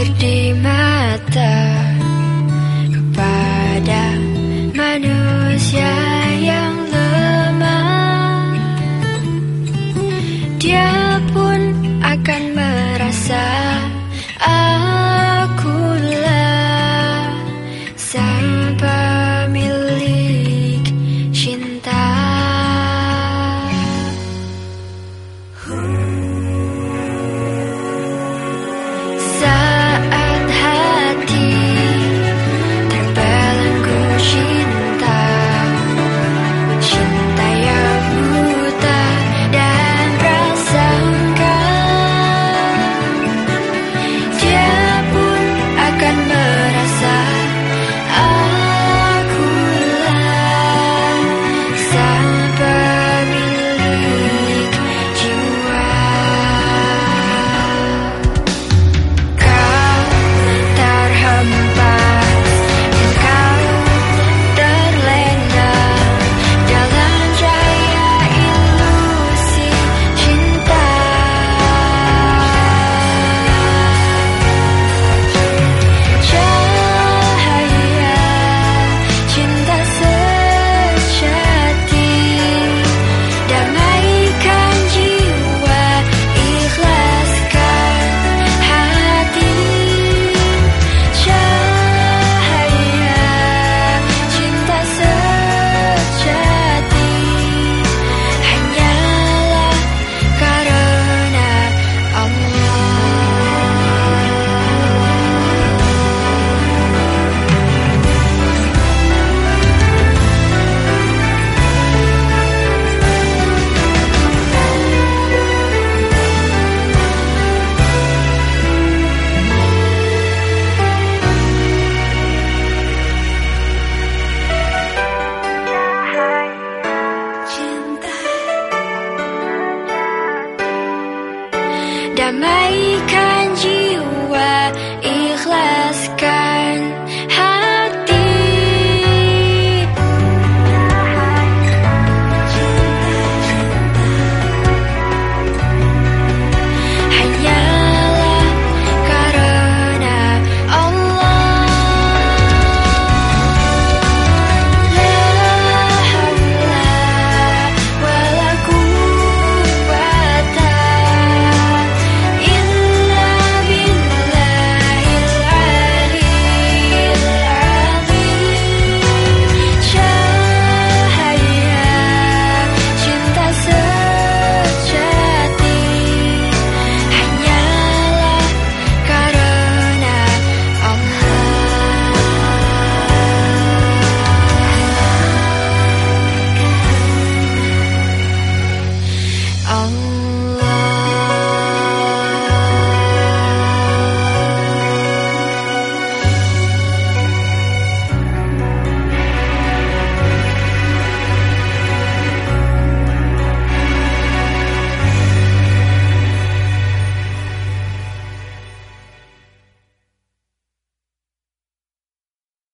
decirte baikkan jiwa ikhlas